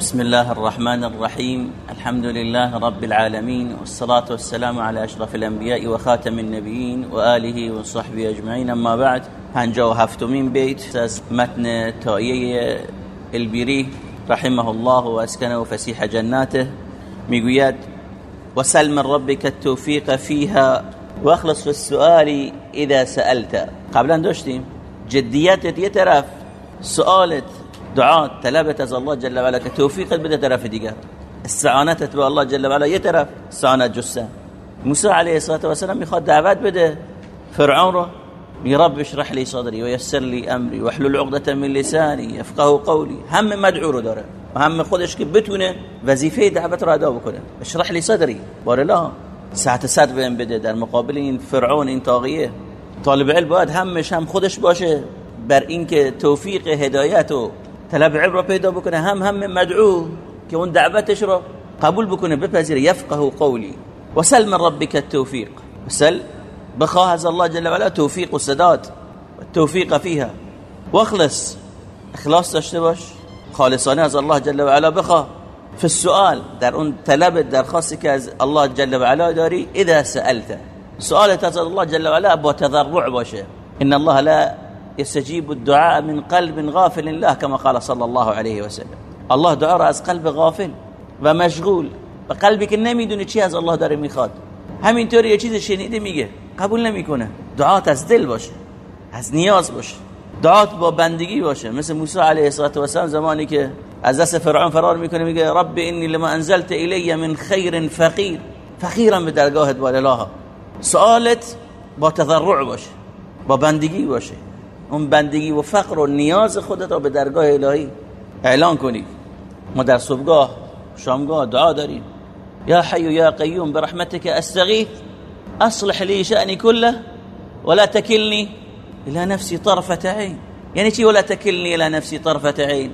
بسم الله الرحمن الرحيم. الحمد لله رب العالمين والصلاة والسلام على أشرف الأنبياء وخاتم النبيين وآله وصحبه أجمعين. أما بعد هنجا هفتمين بيت از متن تائية البيري رحمه الله وأسكنه فسيح جناته. ميقوياد وسل من ربك التوفيق فيها واخلص في السؤال إذا سألت. قبلا داشتیم. جدیتت یه طرف سؤالت دعات طلبت از الله جل وعلا. که توفیقت بده طرف دیگر. استعانتت به الله جل وعلا. یه طرف استعانت جسه موسی علیه و السلام می‌خواد دعوت بده. فرعون رو می رب اشرح لي صدري ويسر لي امري واحلل عقدة من لساني يفقه قولي هم مدعو رو داره. و خودش که بتونه وظیفه دعوت رو ادا بکنه. اشرح لي صدري الله ساعت صد بهم بده. در مقابل این فرعون این طاغیه. طالب علم باید همش هم خودش باشه. بر اینکه توفیق هدایت و طلب رو پیدا بکنه هم هم مدعو. که اون دعوتش رو قبول بکنه بپذیره یفقه قولی وسل من ربك التوفيق. وسل بخواه از الله جل وعلا توفیق و سداد توفیق فيها. واخلص. إخلاص داشته باش خالصانة از الله جل وعلا بخواه في السؤال در اون طلب درخواستی که از الله جل وعلا داری إذا سألت سؤالت از الله جل وعلا با تضرع باشه. إن الله لا يستجيب الدعاء من قلب غافل الله كما قال صلى الله عليه وسلم. الله دعا را از قلب غافل و مشغول. و قلبی که نمی‌دونه چی از الله داره می‌خواد. همینطوری یه چیز شنیده میگه. قبول نمی‌کنه. دعات از دل باشه. از نیاز باشه. دعات با بندگی باشه. مثل موسی علیه السلام زمانی که از دست فرعون فرار می‌کنه میگه رب انی لما انزلت الی من خیر فقیر. فقیرم به درگاهت بالله سوالت با تضرع باشه. با بندگی باشه. اون بندگی و فقر و نیاز خودت رو به درگاه الهی اعلان کنی. ما در صبحگاه شامگاه دعا داریم. یا حی یا قیوم برحمتك استغیث. اصلح لي شأني كله ولا تكلني الى نفسي طرفة عين یعنی چی؟ ولا تكلني الى نفسي طرفة عين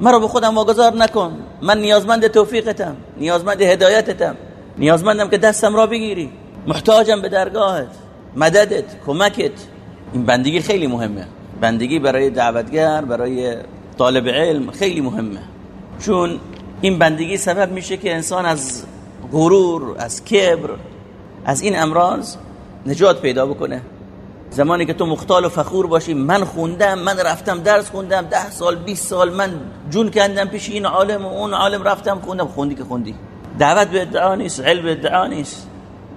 مرا به خودم واگذار نکن. من نیازمند توفیقتم. نیازمند هدایتتم. نیازمندم که دستم را بگیری. محتاجم به درگاهت. مددت کمکت. این بندگی خیلی مهمه. بندگی برای دعوتگر برای طالب علم خیلی مهمه. چون این بندگی سبب میشه که انسان از غرور از کبر از این امراض نجات پیدا بکنه. زمانی که تو مختال و فخور باشی من خوندم من رفتم درس خوندم ده سال 20 سال من جون کندم پیش این عالم و اون عالم رفتم خوندم. خوندی که خوندی. دعوت به ادعا نیست علم به ادعا نیست.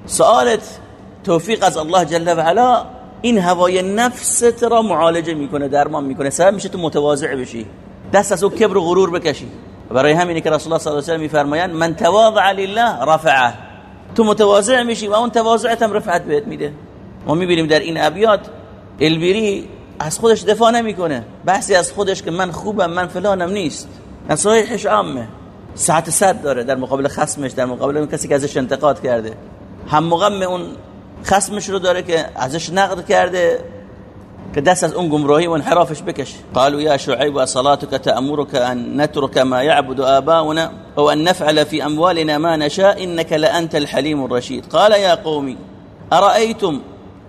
سوالت توفیق از الله جل و علا این هوای نفست را معالجه می‌کنه درمان می‌کنه. سبب میشه تو متواضع بشی. دست از او کبر و غرور بکشی. برای همینه که رسول الله صلی الله علیه و میفرمایند من تواضع لله رفعه. تو متواضع میشی و اون تواضعت هم رفعت بهت میده. ما می‌بینیم در این ابیات البیری از خودش دفاع نمی‌کنه. بحثی از خودش که من خوبم من فلانم نیست. نصایحش عامه. ساعت صد داره در مقابل خصمش در مقابل اون کسی که ازش انتقاد کرده. هم مغم اون خصمش رو داره که ازش نقد کرده که دست از اون گمراهی و انحرافش بکش قالوا يا شعيب وصلاتك تأمرك أن نترك ما يعبد آباؤنا أو نفعل في أموالنا ما نشاء؟ إنك لأنت الحليم الرشيد. قال يا قومي أرأيتم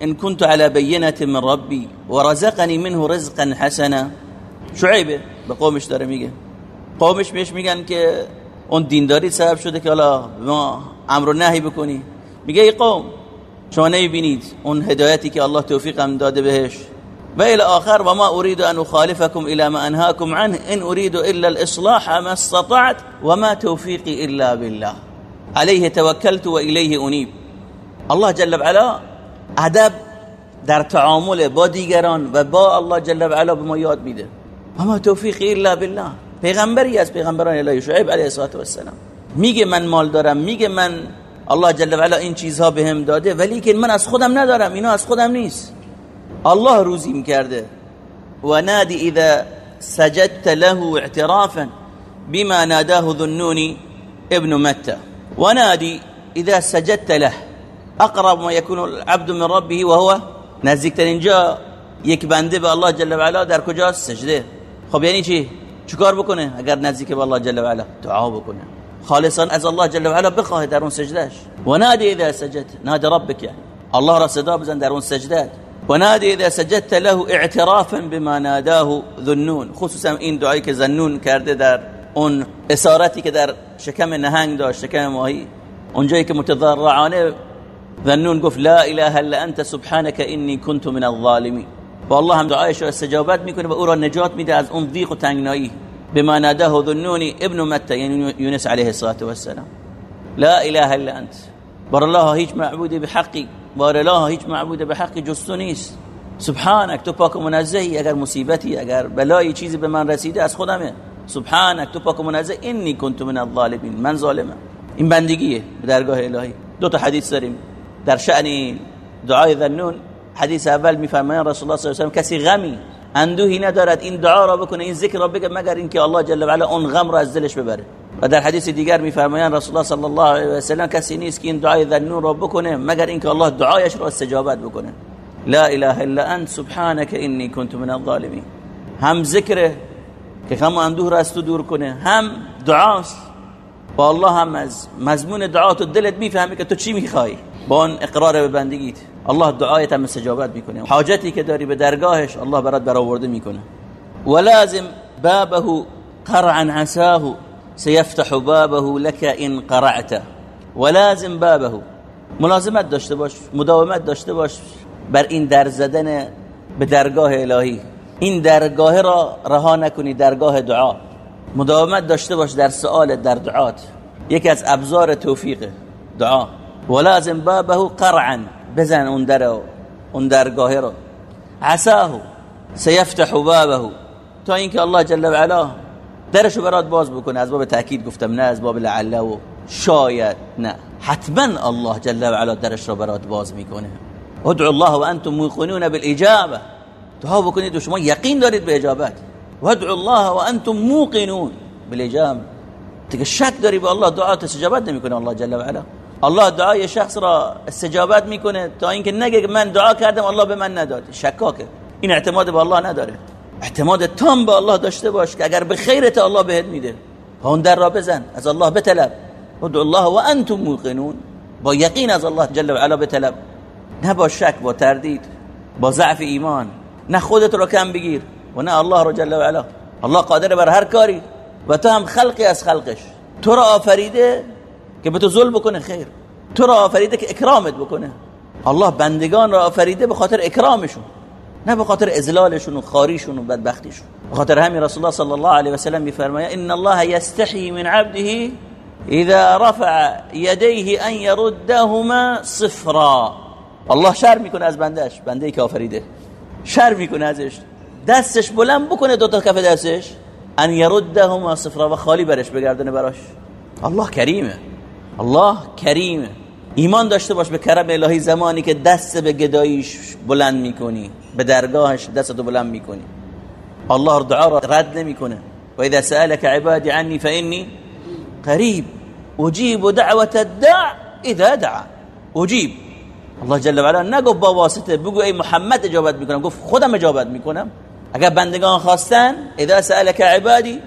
إن كنت على بينة من ربي ورزقني منه رزقا حسنا؟ شعیب به قومش داره میگه. قومش بهش میگن که اون دینداری سبب شده که حالا ما امر و نهی بکنی. میگه ای قوم شما نمی‌بینید اون هدایتی که الله توفیقم داده بهش. و الى آخر و ما اريد ان اخالفكم الى ما انهاكم عنه ان اريد الا الاصلاح ما استطعت وما توفيقي الا بالله. عليه توكلت واليه انيب الله جل وعلا ادب در تعامل با دیگران و با الله جل وعلا به ما یاد میده. اما توفیقی الا بالله. پیغمبری از پیغمبران الهی شعیب علیه السلام میگه من مال دارم میگه من الله جل وعلا این چیزها بهم داده ولی که من از خودم ندارم اینا از خودم نیست. الله روزیم کرده و نادی اذا سجدت له اعترافا بما ناداه ذنوني ابن متى. ونادي اذا سجدت له. اقرب ما يكون العبد من ربه وهو. نزدیکترین جا یک بنده به الله جل و علا در کجاست؟ سجده. خب یعنی چی؟ چیکار بکنه اگر نزدیک به الله جل و علا دعا بکنه. خالصا از الله جل و علا بخواه در اون سجدهش و نادی اذا سجدت نادی ربك يعني الله را صدا بزن در اون سجدت ونادي اذا سجدت له اعترافا بما ناداه ذنون. خصوصا این دعایی که ذنون کرده در اون اسارتی که در شکم نهنگ داشت شکم ماهی. اونجایی که متضرعانه ذنون گفت لا اله الا انت سبحانك اني كنت من الظالمين و الله هم دعایش رو استجابت می‌کنه و او را نجات میده از اون ضیق و تنگنایی. بما ناداه ذنونی ابن متى یعنی یونس علیه الصلاة والسلام. لا إله إلا أنت. بر الله هیچ معبود بحقی بار الله هیچ معبود بحقی جز سبحانك تو پاک منزهی اگر مصیبتی اگر بلایی چیزی به من رسیده از خودمه سبحانك تو پاک منزه. اینی کنت من الظالمین. من ظالمم. این بندگیه به درگاه الهی. دو تا حدیث داریم. در شأن دعای ذنون حدیث اول میفرمایند رسول الله صلی الله علیه و کسی غمی اندوهی ندارد این دعا را بکنه این ذکر را بگه مگر اینکه الله جل و علا اون غم را از دلش ببره. و در حدیث دیگر میفرمایند رسول الله صلی الله علیه و سلم کسی نیست که این دعای ذنون را بکنه مگر اینکه الله دعایش را استجابت بکنه. لا اله الا انت سبحانك اني كنت من الظالمين هم ذکر که غم اندوه را از تو دور کنه هم دعاست. با الله هم از مضمون دعا تو دلت می‌فهمی که تو چی می‌خوای. با اون اقرار به بندگیت. الله دعایت هم استجابت می‌کنه. حاجتی که داری به درگاهش الله برات برآورده می‌کنه. ولازم بابه قرعا عساه سيفتح بابه لك ان قرعت. ولازم بابه. ملازمت داشته باش مداومت داشته باش بر این در زدن به درگاه الهی. این درگاه را رها نکنی درگاه دعا. مداومت داشته باش در سؤال در دعات. یکی از ابزار توفیق دعا. ولازم بابه قرعا. بزن اون در اون درگاه را عساه سيفتح بابه. تا اینکه الله جل و علا درشو برات باز بکنه. از باب تاکید گفتم نه از باب لعله و شاید نه. حتما الله جل و علا درش را برات باز می‌کنه. ادعوا الله وانتم موقنون بالاجابه دعا بکنید و شما یقین دارید به اجابت. وادعوا الله وانتم موقنون بالاجابه دیگه شک داری به الله دعات استجابت نمی‌کنه الله جل و علا. الله دعای شخص را استجابت می‌کنه تا اینکه نگه من دعا کردم الله به من نداد. شکاکه. این اعتماد به الله نداره. اعتماد تام به الله داشته باش که اگر به خیرت الله بهت میده. اون در را بزن از الله بطلب. ادعوا الله وانتم موقنون. با یقین از الله جل و علا بطلب. نه با شک با تردید با ضعف ایمان. نه خودت رو کم بگیر و نه الله رو جل و علا. الله قادر بر هر کاری و تو هم خلقی از خلقش. تو را آفریده که به تو ظلم بکنه خیر. تو را آفریده که اکرامت بکنه. الله بندگان را آفریده به خاطر اکرامشون نه به خاطر ازلالشون و خاریشون و بدبختیشون. به خاطر همین رسول الله صلی الله علیه و سلم میفرماید ان الله یستحی من عبده اذا رفع يديه ان يردهما صفرا. الله شر می‌کنه از بندش بنده که آفریده. شر می‌کنه ازش. دستش بلند بکنه دو تا کف دستش. ان يردهما صفرا و خالی برش بگردونه براش. الله کریمه. الله کریمه ایمان داشته باش به کرم الهی زمانی که دست به گداییش بلند می‌کنی. به درگاهش دستتو بلند می‌کنی. الله دعا را رد نمی‌کنه. و اذا سألك عبادي عني فاني قريب اجيب دعوه الداع اذا دعا. اجيب الله جل و علا نگفت با واسطه بگو ای محمد اجابت می‌کنم. گفت خودم اجابت می‌کنم. اگر بندگان خواستن اذا سألك عبادي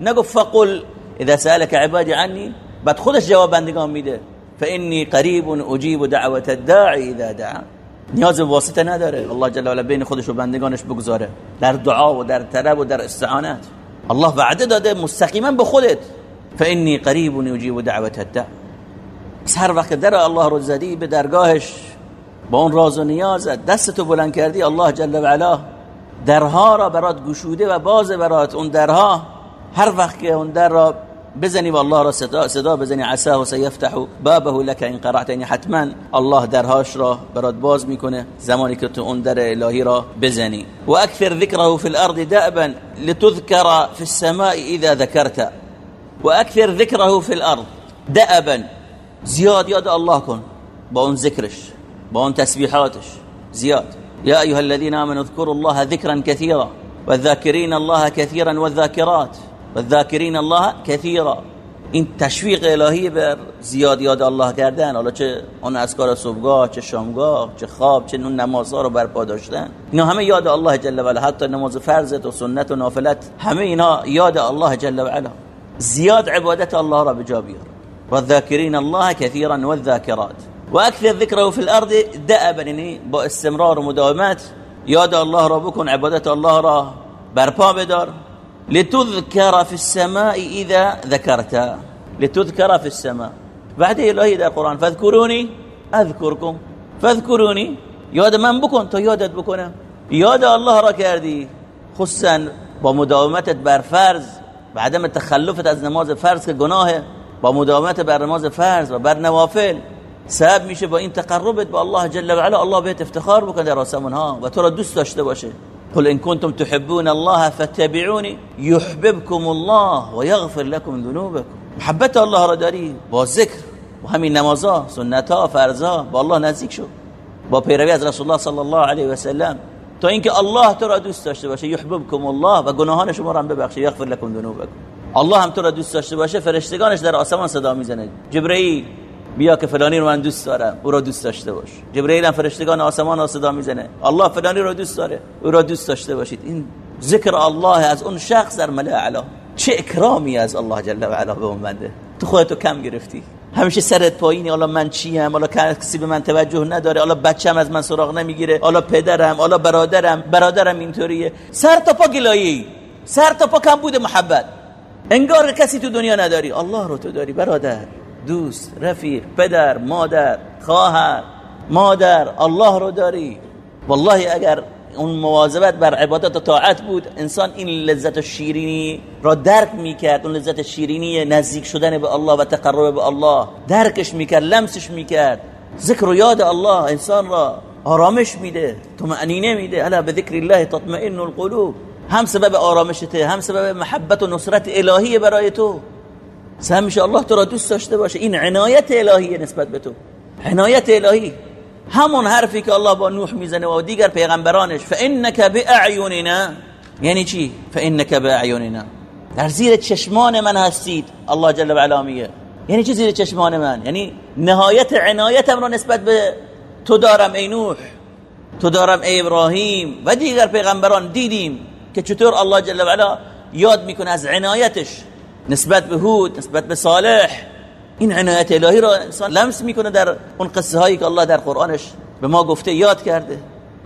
نگفت فقل اذا سألك عبادي عني بعد خودش جواب بندگان میده. فاني قريب اجيب دعوه الداعي اذا دعا. نیاز واسطه نداره. الله جل و بین خودش و بندگانش بگذاره. در دعا و در طلب و در استعانت. الله وعده داده مستقیما به خودت. فاني قريب اجيب دعوه الداع. هر وقت در الله رو زدی به درگاهش با اون راز و نیازت دستتو بلند کردی الله جل و علا درها را برات گشوده و باز برات اون درها هر وقت که اون در را بزنی و الله را صدا, صدا بزنی عساه سیفتح بابه لك این قرعت یعنی حتما. الله درهاش را برات باز میکنه. زمانی که تو اون در الهی را بزنی. و اکثر ذکره فی الأرض دأبا لتذكر في السماء إذا ذكرت. و اکثر ذکره فی الأرض دأبا. زیاد یاد الله کن با اون ذکرش با اون تسبیحاتش زیاد يا أيها الذين آمنوا اذكروا الله ذكرا كثيرا. والذاكرين الله كثيرا والذاكرات. والذاكرين الله كثيرا این تشویق الهی بر زیاد یاد الله کردن حالا چه اون اذکار صبحگاه چه شامگاه چه خواب چه اون نمازها رو برپا داشتن. اینا همه یاد الله جل و علا حتی نماز فرضت و سنت و نافلت همه اینا یاد الله جل و علا. زیاد عبادت الله را بجا بیار. والذاكرين الله كثيرا والذاكرات واكثر ذكره في الارض دأبا یعنی با استمرار و مداومت یاد الله را بکن عبادت الله را برپا بدار. لتذكر في السماء اذا ذكرت. لتذكر في السماء. بعد الهی در قرآن. فذكروني اذكركم فذكروني یاد من بکن تا یادت بکنم یاد الله را کردی خصوصا با مداومتت بر فرض. و عدم تخلفت از نماز فرض که گناهه با مداومت بر نماز فرض و بر نوافل. سبب میشه با این تقربت با الله جل و علا. الله بهت افتخار بکنه در آسمان ها. و تو را دوست داشته باشه. قل ان کنتم تحبون الله فاتبعوني يحببكم الله ويغفر لكم ذنوبكم. محبت الله را داری با ذکر و همین نمازها سنتها فرضها با الله نزدیک شو. با پیروی از رسول الله صلی الله علیه و سلم. تا اینکه الله تو را دوست داشته باشه یحببکم الله و گناهان شما را هم ببخشه یغفر لكم ذنوبکم. الله هم تو را دوست داشته باشه فرشتگانش در آسمان صدا می‌زنه. جبرئیل بیا که فلانی رو من دوست دارم او را دوست داشته باش. جبرئیل هم فرشتگان آسمان را صدا می‌زنه. الله فلانی رو دوست داره او را دوست داشته باشید. این ذکر الله از اون شخص در ملأ اعلی چه اکرامی از الله جل و علا به اون بنده؟ تو خودتو کم گرفتی. همیشه سرت پایینی حالا من چیم؟ حالا کسی به من توجه نداره. حالا بچم از من سراغ نمی‌گیره. حالا پدرم حالا برادرم. برادرم اینطوریه. سر تا پا گلایی. سر تا پا کم بوده محبت. انگار کسی تو دنیا نداری. الله رو تو داری برادر. دوست رفیق پدر مادر خواهر مادر الله رو داری. والله اگر اون مواظبت بر عبادت و طاعت بود انسان این لذت شیرینی را درک می‌کرد. اون لذت شیرینی نزدیک شدن به الله و تقرب به الله درکش می‌کرد لمسش می‌کرد. ذکر و یاد الله انسان را آرامش میده معنینه میده. الا به ذکر الله تطمئن القلوب. هم سبب آرامشته هم سبب محبت و نصرت الهی برای تو. سهم میشه الله تو را دوست داشته باشه. این عنایت الهی نسبت به تو. عنایت الهی. همون حرفی که الله با نوح می‌زنه و دیگر پیغمبرانش فانک باعیننا یعنی چی؟ فانک باعیننا در زیر چشمان من هستید الله جل و علا یعنی چی زیر چشمان من؟ یعنی نهایت عنایتم رو نسبت به تو دارم ای نوح. تو دارم ای ابراهیم. و دیگر پیغمبران دیدیم که چطور الله جل و علا یاد می‌کنه از عنایتش. نسبت به هود نسبت به صالح. این عنایت الهی را انسان لمس می‌کنه در اون قصه هایی که الله در قرآنش به ما گفته یاد کرده.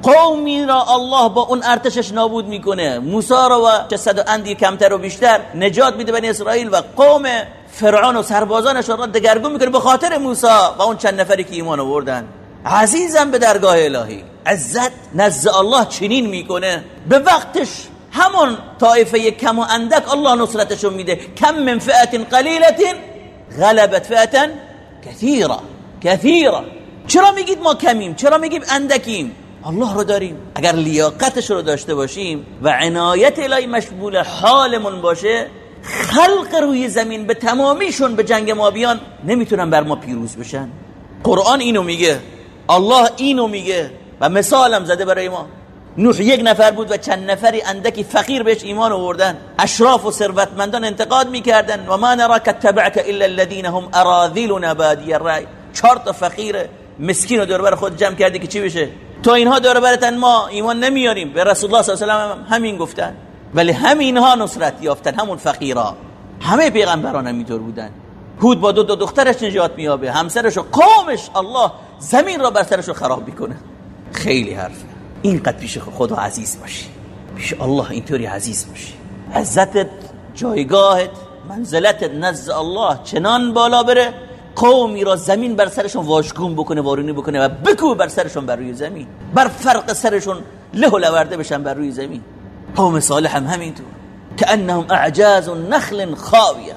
قومی را الله با اون ارتشش نابود می‌کنه. موسی را و جسد و اندی کمتر و بیشتر نجات میده بنی اسرائیل و قوم فرعون و سربازانش را دگرگون می‌کنه به خاطر موسی و اون چند نفری که ایمان آوردن. عزیزم به درگاه الهی. عزت نزد الله چنین می‌کنه. به وقتش همون طایفه کم و اندک الله نصرتشون میده. کم من فئت قلیلت غلبت فئتا كثيرا كثيرا چرا میگید ما کمیم؟ چرا میگیم اندکیم؟ الله رو داریم. اگر لیاقتش رو داشته باشیم و عنایت الهی مشمول حالمون باشه خلق روی زمین به تمامیشون به جنگ ما بیان نمی‌تونن بر ما پیروز بشن. قرآن اینو میگه. الله اینو میگه. و مثالم زده برای ما. نوح یک نفر بود و چند نفری اندکی فقیر بهش ایمان آوردن. اشراف و ثروتمندان انتقاد می‌کردن. و ما نراک تبعك الا الذين هم اراذلنا بادی الرأی چهار تا فقیر مسکین رو دور بر خود جمع کردی که چی بشه؟ تو اینها دور برتن ما ایمان نمیاریم. به رسول الله صلی الله علیه و همین گفتن. ولی همینها نصرت یافتن همون فقیرا. همه پیغمبران همینطور بودن. هود با دو, دو دخترش نجات میابه همسرش و قومش الله زمین را بر سرش خراب می‌کنه. خیلی حرفه اینقدر پیش خدا عزیز باشی. پیش الله اینطوری عزیز باشی. عزتت جایگاهت منزلتت نزد الله چنان بالا بره قومی را زمین بر سرشون واشگون بکنه وارونی بکنه و بکو بر سرشون بر روی زمین. بر فرق سرشون له و لورده بشن بر روی زمین. قوم صالح هم همینطور. که انهم اعجاز نخل خاویه.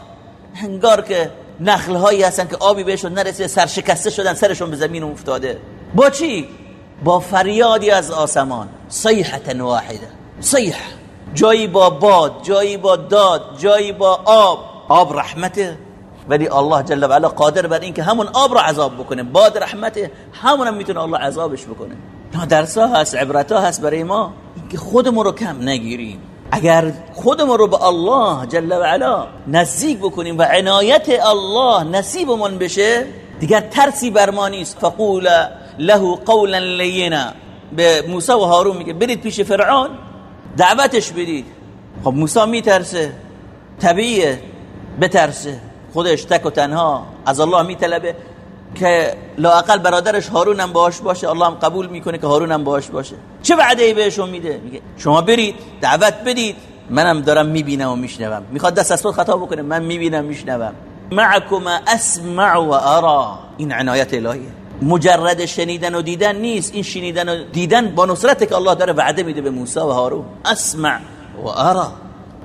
هنگار که نخل هایی هستن که آبی بهشون نرسیده سرشکسته شدن سرشون به زمین افتاده. با چی؟ با فریادی از آسمان. صیحتا واحده صیح. جایی با باد جایی با داد جایی با آب. آب رحمته. ولی الله جل و علا قادر بر این که همون آب را عذاب بکنه. باد رحمته. همون هم می‌تونه الله عذابش بکنه. درس ها هست عبرت ها هست برای ما. اینکه خودمون رو کم نگیریم. اگر خودمون رو به الله جل و علا نزدیک بکنیم و عنایت الله نصیبمون بشه دیگر ترسی بر ما نیست. فقول له قولا لینا به موسی و هارون میگه برید پیش فرعون دعوتش بدید. خب موسی میترسه طبیعیه بترسه. خودش تک و تنها از الله میطلبه که لاقل برادرش هارون هم باش باشه. الله هم قبول می‌کنه که هارون هم باش باشه. چه وعده ای بهشون میده؟ میگه شما برید دعوت بدید. منم دارم می‌بینم و میشنوم. می‌خواد دست از خطا بکنه من می‌بینم میشنوم. معکما اسمع و ارا. این عنایت الهیه. مجرد شنیدن و دیدن نیست. این شنیدن و دیدن با نصرت که الله داره وعده میده به موسی و هارون. اسمع و ارا.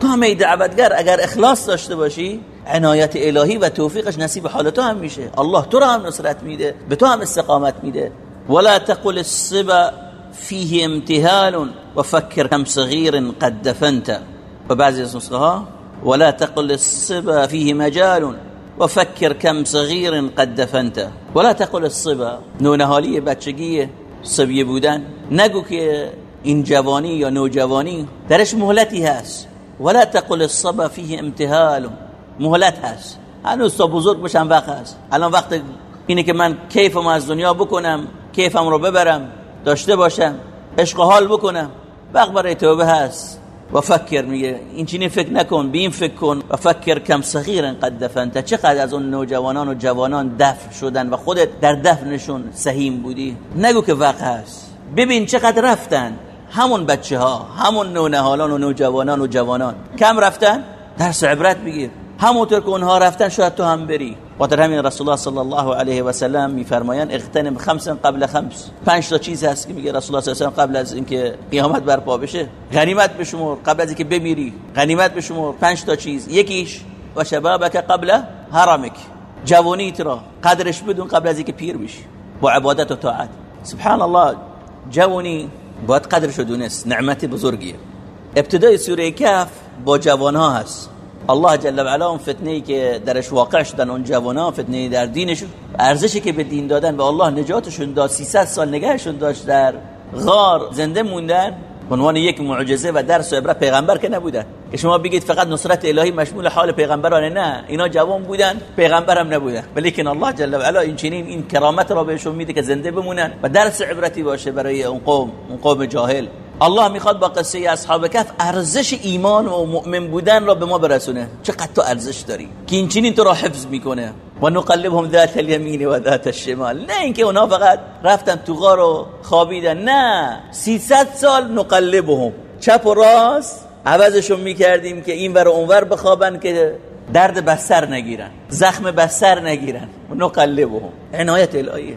تو همه دعوتگر اگر اخلاص داشته باشی عنایت الهی و توفیقش نصیب حال تو هم میشه. الله تو را هم نصرت میده به تو هم استقامت میده. ولا تقل الصبا فيه امتهال وفكر كم صغير قد دفنت. وبعض ها ولا تقل الصبا فيه مجال وفكر كم صغير قد دفنت ولا تقل الصبا. نونهالی بچگی صبیه بودن. نگو که این جوانی یا نوجوانی درش مهلتی هست. ولا تقل الصبا فيه امتهال مهلت هست. هنوز تا بزرگ بشم وقت هست. الان وقت اینه که من کیفم از دنیا بکنم کیفم رو ببرم داشته باشم عشق حال بکنم. وقت برای توبه هست. و فکر میگه این چینی فکر نکن بین فکر کن و فکر کم صغیر قد دفنت چقدر از اون نوجوانان و جوانان دفن شدن و خودت در دفنشون سهیم بودی. نگو که وقت هست ببین چقدر رفتن همون بچه ها همون نونهالان و نوجوانان و جوانان. کم رفتن؟ درس عبرت بگیر. همونطور که اونها رفتن شاید تو هم بری. در همین رسول الله صلی الله علیه و سلم میفرمایند اغتنم خمس قبل خمس. پنج تا چیز هست که میگه رسول الله صلی الله علیه و قبل از اینکه قیامت برپا بشه. غنیمت بشمر قبل از اینکه بمیری. غنیمت بشمر. پنج تا چیز. یکیش و شبابک قبل حرمک. جوانیت را. قدرش بدون قبل از اینکه پیر بشی. با عبادت و طاعت. سبحان الله جوانی باید قدرش دونست. نعمت بزرگیه. ابتدای سوره کهف با جوانها هست. الله جل و علا اون فتنه که درش واقع شدن اون جوانا فتنه در دینشون ارزشی که به دین دادن و الله نجاتشون داد 300 سال نگهشون داشت در غار زنده موندن عنوان یک معجزه و درس و عبرت پیغمبر که نبودن. که شما بگید فقط نصرت الهی مشمول حال پیغمبرانه نه اینا جوان بودن پیغمبر هم نبودن. ولیکن الله جل و علا این چنین این کرامت را بهشون میده که زنده بمونن و درس عبرتی باشه برای اون قوم اون قوم جاهل. الله می‌خواد با قصه اصحاب کف ارزش ایمان و مؤمن بودن را به ما برسونه. چقدر تو ارزش داری؟ که این چنین تو را حفظ می‌کنه. و نقلبهم ذات الیمین و ذات الشمال نه اینکه اونا فقط رفتن تو غار و خوابیدن. نه. 300 سال نقلبهم. چپ و راست عوضشون می‌کردیم که این ور و اونور بخوابن که درد بستر نگیرن. زخم بستر نگیرن. نقلبهم. عنایت الهیه.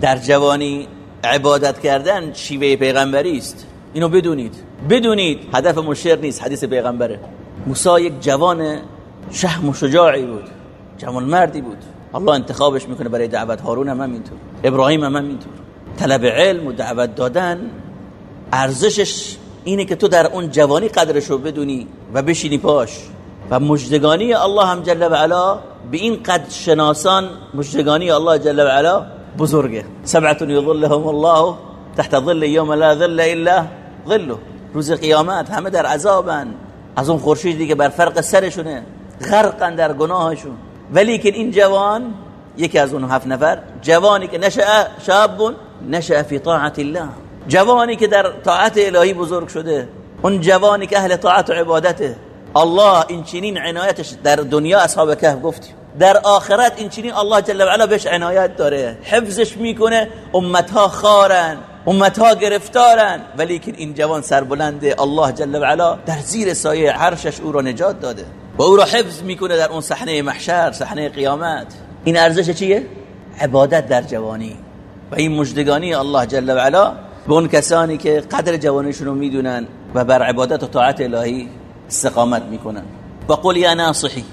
در جوانی عبادت کردن شیوه پیغمبری است. اینو بدونید. بدونید هدف مشر نیست حدیث پیغمبره. موسی یک جوان شهم و شجاعی بود جوان مردی بود. الله انتخابش می‌کنه برای دعوت هارون هم اینطور ابراهیم هم اینطور طلب علم و دعوت دادن ارزشش اینه که تو در اون جوانی قدرش رو بدونی و بشینی پاش. و مجدگانی الله هم جل و علا به این قد شناسان مجدگانی الله جل و علا بزرگه. سبعت یظلهم الله تحت ظل یوم لا ظل الا ظله. روز قیامت همه در عذابن. از اون خورشیدی که بر فرق سرشونه غرقن در گناهشون. ولی که این جوان یکی از اون هفت نفر جوانی که نشأ شاب نشأ فی طاعت الله. جوانی که در طاعت الهی بزرگ شده اون جوانی که اهل طاعت و عبادته. الله این چنین عنایتش در دنیا اصحاب کهف گفتیم در آخرت این چنین الله جل و علا بهش عنایت داره. حفظش می‌کنه امتها خارن. امتها گرفتارن. ولی که این جوان سربلنده الله جل و علا در زیر سایه عرشش او را نجات داده. و او را حفظ می‌کنه در اون صحنه محشر صحنه قیامت. این ارزش چیه؟ عبادت در جوانی. و این مجدگانی الله جل و علا به اون کسانی که قدر جوانیشون رو می‌دونن و بر عبادت و طاعت الهی استقامت می‌کنن. و قل یا ناصحی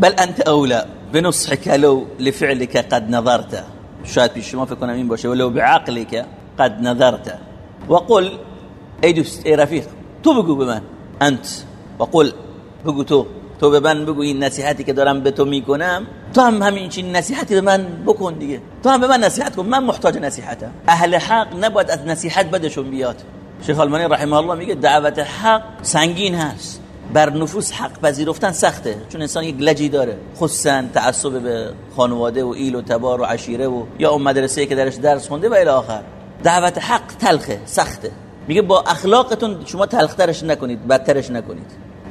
بل انت اولا بنصحك لو لفعلك قد نظرت. شاید پیش شما فکر کنم این باشه. ولو بعقلك قد نظرت وقل ای دوست ای رفیق تو بگو به من انت وقل بگو تو تو به من بگو این نصیحتی که دارم به تو می‌کنم تو هم همین چین نصیحتی به من بکن دیگه. تو هم به من نصیحت کن من محتاج نصیحتم. اهل حق نباید از نصیحت بدشون بیاد. شیخ المانی رحمه الله میگه دعوت حق سنگین هست. بر نفوس حق پذیرفتن سخته چون انسان یک لجی داره. خصوصا تعصب به خانواده و ایل و تبار و عشیره و یا اون مدرسه که درش درس خونده و الی آخر. دعوت حق تلخه سخته. میگه با اخلاقتون شما تلخترش نکنید بدترش نکنید.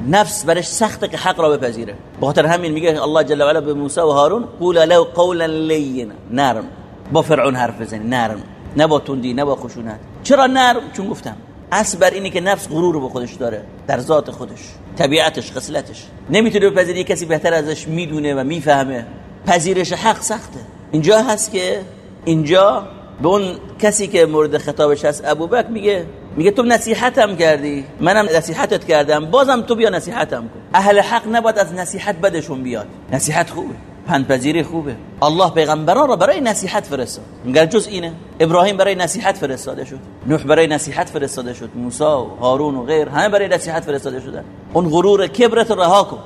نفس برش سخته که حق را بپذیره. بخاطر همین میگه الله جل و علا به موسی و هارون قول له قولا لینا. نرم. با فرعون حرف بزنی نرم. نه با تندی نه با خشونت. چرا نرم؟ چون گفتم. اصل بر اینی که نفس غرور به خودش داره در ذات خودش طبیعتش خصلتش. نمی‌تونه بپذیری کسی بهتر ازش می‌دونه و می‌فهمه. پذیرش حق سخته. اینجا هست که اینجا به اون کسی که مورد خطابش هست ابوبکر میگه میگه تو نصیحتم کردی منم نصیحتت کردم بازم تو بیا نصیحتم کن. اهل حق نباید از نصیحت بدشون بیاد. نصیحت خوبه پندپذیری خوبه. الله پیغمبران را برای نصیحت فرستاد. میگه جز اینه. ابراهیم برای نصیحت فرستاده شد. نوح برای نصیحت فرستاده شد. موسی و هارون و غیر همه برای نصیحت فرستاده شدن. اون غرور کبرت رها کن.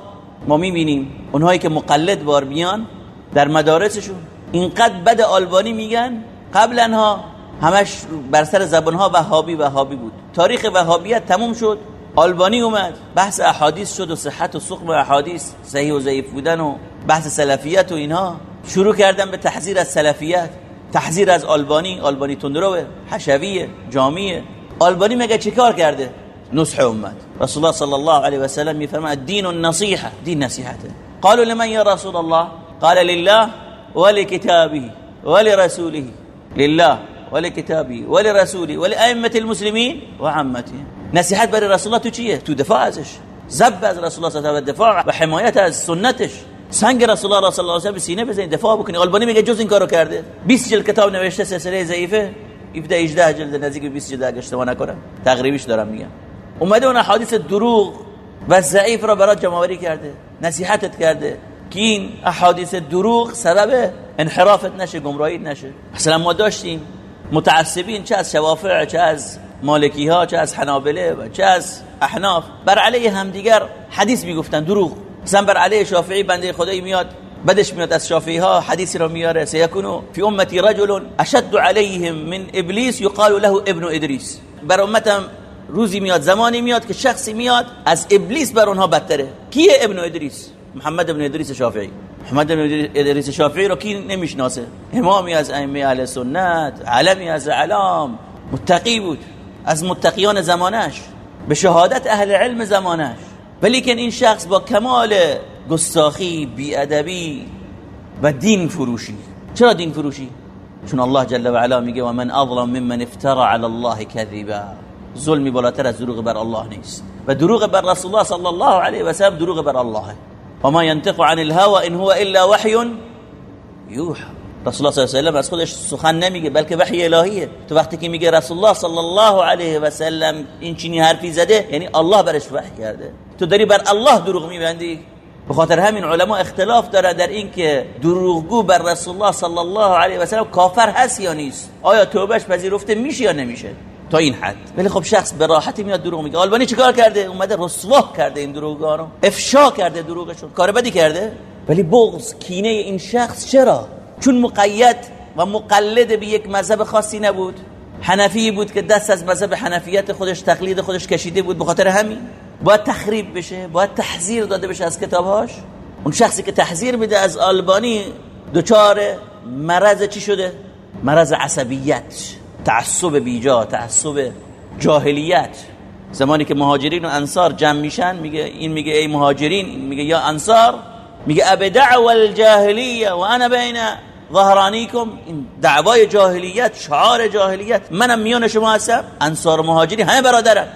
ما می‌بینیم اونهایی که مقلد بار بیان در مدارسشون اینقدر بد آلبانی میگن قبلا ها همش بر سر زبان ها وهابی وهابی بود. تاریخ وهابیت تموم شد. آلبانی اومد. بحث احادیث شد و صحت و سقم احادیث صحیح و ضعیف بودن و بحث سلفیت و اینها. شروع کردن به تحذیر از سلفیت. تحذیر از آلبانی. آلبانی تندروه. حشویه. جامیه. آلبانی مگه چیکار کرده؟ نصح امت رسول الله صلی الله علیه و سلم میفرماید الدین النصیحة دین نصیحته. قالوا لمن یا رسول الله قال لله ولكتابه ولرسوله لله ولكتابه ولرسوله ولأئمة المسلمين وعامتهم نصیحت برای رسول الله تو چیه تو دفاع ازش زب از رسول الله صلی الله دفاع و حمایت از سنتش. سنگ رسول الله صلی الله علیه و سینه بزنید دفاع بکنید آلبانی میگه جز این کارو کرده. 20 جلد کتاب نوشته سلسله ضعیفه. 17 18 جلد نزدیک 20 جلد اگه اشتباه نکنم. تقریبیش دارم میگم. اومده اون حدیث دروغ و ضعیف را برات جمع کرده. نصیحتت کرده. که این احادیث دروغ سبب انحرافت نشه گمراهیت نشه. مثلا ما داشتیم. متعصبین چه از شوافع چه از مالکی ها چه از حنابله و چه از احناف. بر علیه همدیگر حدیث می‌گفتن دروغ. مثلا بر علیه شافعی بنده خدایی میاد بدش میاد از شافعی ها حدیثی رو میاره. سیکونو فی امتی رجل اشد علیهم من ابلیس یقال له ابن ادریس. بر امتم روزی میاد زمانی میاد که شخصی میاد از ابلیس بر اونها بدتره. کیه ابن ادریس؟ محمد ابن ادریس شافعی. محمد ابن ادریس شافعی رو کی نمی‌شناسه؟ امامی از ائمه اهل سنت علمی از علام متقی بود. از متقیان زمانش به شهادت اهل علم زمانش. ولیکن این شخص با کمال گستاخی بیادبی و دین فروشی. چرا دین فروشی؟ چون الله جل و علا میگه و من اظلم ممن افترى على الله كذبا. ظلمی بالاتر از دروغ بر الله نیست. و دروغ بر رسول الله صلی الله علیه و سلم دروغ بر الله. و ما ينطق عن الهوى ان هو الا وحی یوحى رسول الله صلی الله علیه و از خودش سخن نمیگه بلکه وحی الهیه. تو وقتی که میگه رسول الله صلی الله علیه و سلم این حرفی زده یعنی الله برش وحی کرده. تو داری بر الله دروغ میبندی؟ به خاطر همین علما اختلاف داره در این که دروغگو بر رسول الله صلی الله علیه و سلم کافر هست یا نیست. آیا توبهش پذیرفته میشه یا نمیشه؟ تا این حد. ولی خب شخص به راحتی میاد دروغ میگه. آلبانی چیکار کرده؟ اومده رسوا کرده این دروغا رو افشا کرده دروغشون. کار بدی کرده؟ ولی بغض کینه این شخص چرا؟ چون مقید و مقلد به یک مذهب خاصی نبود. حنفی بود که دست از مذهب حنفیت خودش تقلید خودش کشیده بود. به خاطر همین. باید تخریب بشه باید تحذیر داده بشه از کتابهاش. اون شخصی که تحذیر میده از آلبانی دچار مرض چی شده؟ مرض عصبیت. تعصب بیجا تعصب جاهلیت. زمانی که مهاجرین و انصار جمع میشن میگه این میگه ای مهاجرین این میگه یا انصار میگه ابدع الجاهلیه و انا بین ظهرانیکم. این دعوای جاهلیت شعار جاهلیت. منم میان شما هستم. انصار و مهاجرین همه برادرم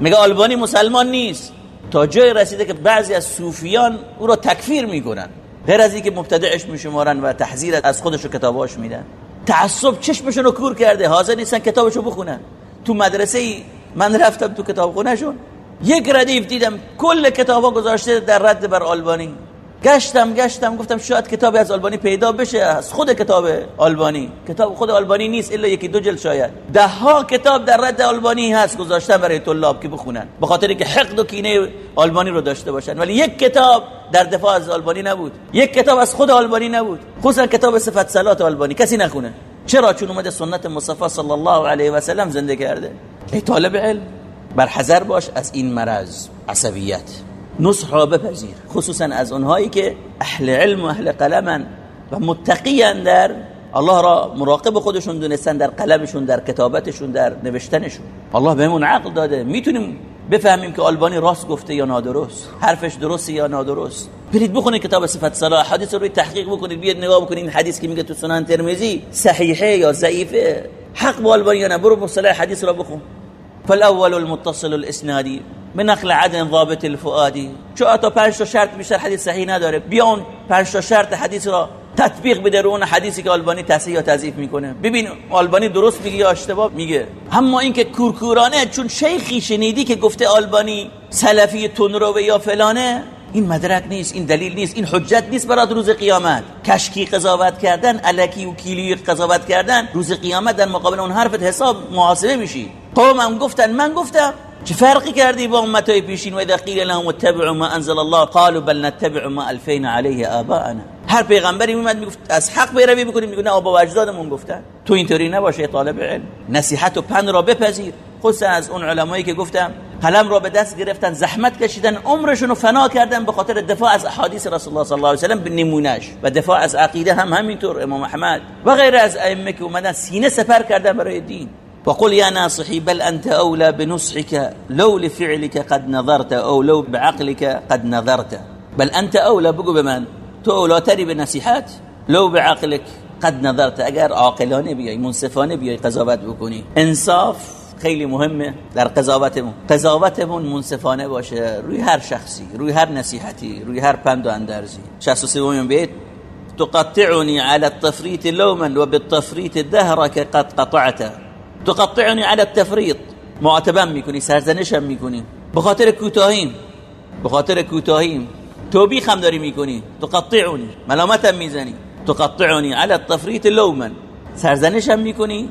میگه آلبانی مسلمان نیست. تا جای رسیده که بعضی از صوفیان او را تکفیر می‌کنن. غیر از اینکه مبتدعش میشمارن و تحذیر از خودش و کتاباش میدن. تعصب چشمشون رو کور کرده. حاضر نیستن کتابشو بخونن. تو مدرسه من رفتم تو کتاب خونهشون یک ردیف دیدم کل کتابا گذاشته در رد بر آلبانی. گشتم گشتم گفتم شاید کتابی از آلبانی پیدا بشه از خود کتاب آلبانی. کتاب خود آلبانی نیست الا یکی دو جلد شاید. ده ها کتاب در رد آلبانی هست گذاشتن برای طلاب که بخونن. به خاطر اینکه حقد و کینه آلبانی رو داشته باشن. ولی یک کتاب در دفاع از آلبانی نبود. یک کتاب از خود آلبانی نبود. خصوصا کتاب صفت صلات آلبانی. کسی نخونه. چرا؟ چون اومده سنت مصطفی صلی الله علیه و سلم زنده کرده. ای طالب علم بر حذر باش از این مرض عصبیت. نصح را بپذیر خصوصا از اونهایی که اهل علم و اهل قلمن و متقیان در الله را مراقب خودشون دونستن در قلمشون در کتابتشون در نوشتنشون. الله بهمون عقل داده. می‌تونیم بفهمیم که آلبانی راست گفته یا نادرست حرفش درسته یا نادرست. برید بخونید کتاب صفت صلاح. حدیث رو تحقیق بکنید بیاد نگاه بکنید. این حدیث که میگه تو سنن ترمذی صحیحه یا ضعیفه. حق با آلبانی یا نه؟ برو حدیث رو بخون. فالاول المتصل الاسنادی به نقل عدن ضابط الفؤادی چون تا پنج تا شرط بیشتر حدیث صحیح نداره. بیا اون شرط حدیث را تطبیق بده رو اون حدیثی که آلبانی تصحیح یا تضعیف می‌کنه. ببین آلبانی درست میگه یا اشتباه میگه. اما اینکه کورکورانه چون شیخی شنیدی که گفته آلبانی سلفی تنرو یا فلانه این مدرک نیست این دلیل نیست این حجت نیست برای روز قیامت. کشکی قضاوت کردن الکی و کیلی قضاوت کردن روز قیامت در مقابل اون حرفت حساب محاسبه میشی. قوم گفتن من گفتم. چه فرقی کردی با امتای پیشین؟ و اذا قیل لهم اتبعوا ما انزل الله قالوا بل نتبع ما الفینا علیه آباءنا. هر پیغمبری میومد می‌گفت از حق پیروی بکنیم. میگه نه آبا و اجدادمون گفتن. تو اینطوری نباشه طالب علم. نصیحت و پند را بپذیر. خصوصا از اون علمایی که گفتم قلم را به دست گرفتن زحمت کشیدن عمرشون رو فنا کردن به خاطر دفاع از احادیث رسول الله صلی الله علیه و سلم به نمونهش و دفاع از عقیده هم همینطور امام احمد و غیر از ائمه که اومدن سینه سپر کردن برای دین. وقل يا ناصحي بل أنت أولى بنصحك لو لفعلك قد نظرت أو لو بعقلك قد نظرت. بل أنت أولى بقو بمن تو أولاتري بنصيحات لو بعقلك قد نظرت. اگر عاقلانه بیای منصفانه بیای قضاوت بکنی. انصاف خیلی مهمه در قضاوتمون. قضاوتمون منصفانه باشه. روی هر شخصی روی هر نصیحتی روی هر پند و اندرزی. 63 بیت تقطعني على التفريط لوما وبالتفريط دهرك قد قطعت. تقطعني على التفريط معاتبم می‌کنی سرزنشم می‌کنی. به خاطر کوتاهیم. به خاطر کوتاهیم. توبیخ هم داری می‌کنی. تقطعنی ملامتم می‌زنی. تقطعنی على التفريط لوما. سرزنشم می‌کنی.